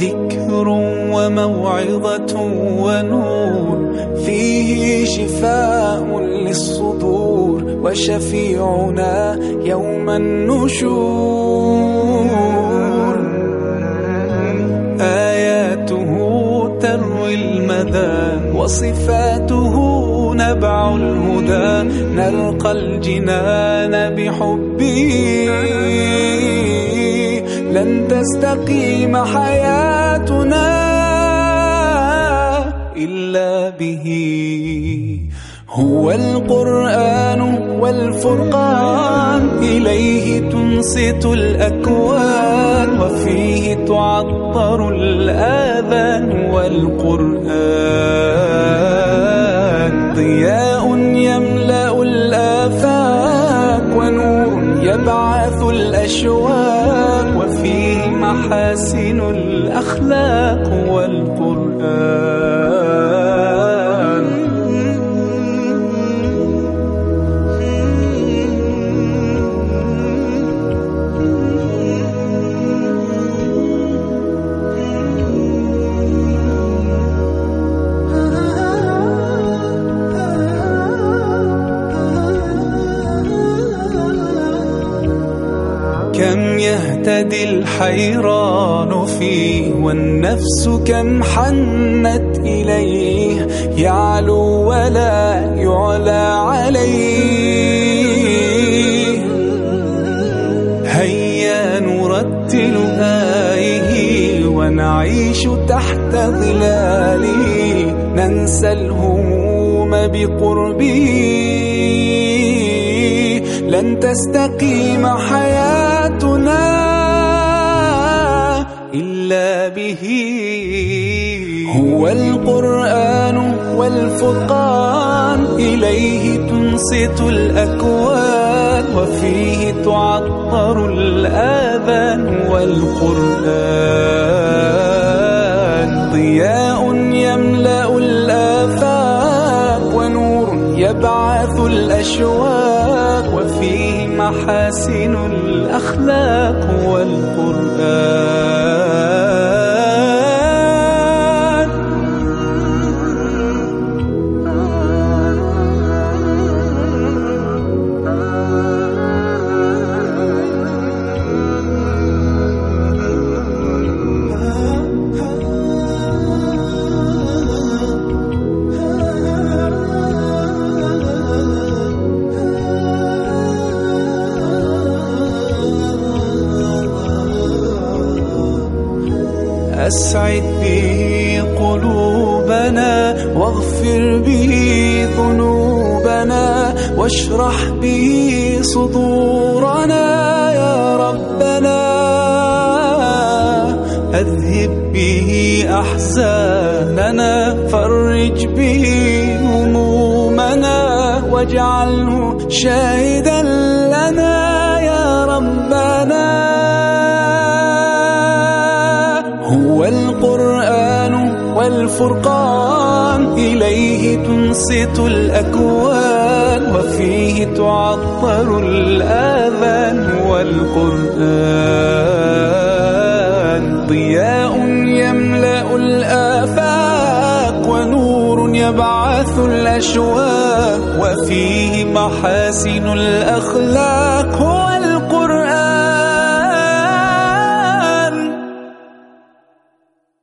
ذكر وموعظة ونور فيه شفاء وشفيعنا يوم النشور. آياته تروي المدى وصفاته نبع الهدى. نلقى الجنان بحبه. لن تستقيم حياتنا إلا به. هو القرآن والفرقان إليه تنصت الأكوان وفيه تعطر الآذان والقرآن. ضياء يملأ الآفاق ونور يبعث الأشواق وفيه محاسن الأخلاق والقرآن. يهتدي الحيران فيه والنفس كم حنت إليه يعلو ولا يعلى عليه. هيا نرتل آيه ونعيش تحت ظلاله ننسى الهموم بقربه. لن تستقيم حياتنا إلا به. هو القرآن والفرقان إليه تنصت الأكوان وفيه تعطر الآذان والقرآن. ضياء يملأ الآفاق ونور يبعث الأشواق. محاسن الأخلاق والقرآن. أسعد به قلوبنا واغفر به ذنوبنا واشرح به صدورنا يا ربنا. أذهب به أحزاننا فرج به همومنا واجعله شاهدا لنا. هو القرآن والفرقان إليه تنصت الأكوان وفيه تعطر الآذان والقرآن. ضياء يملأ الآفاق ونور يبعث الأشواق وفيه محاسن الأخلاق. هو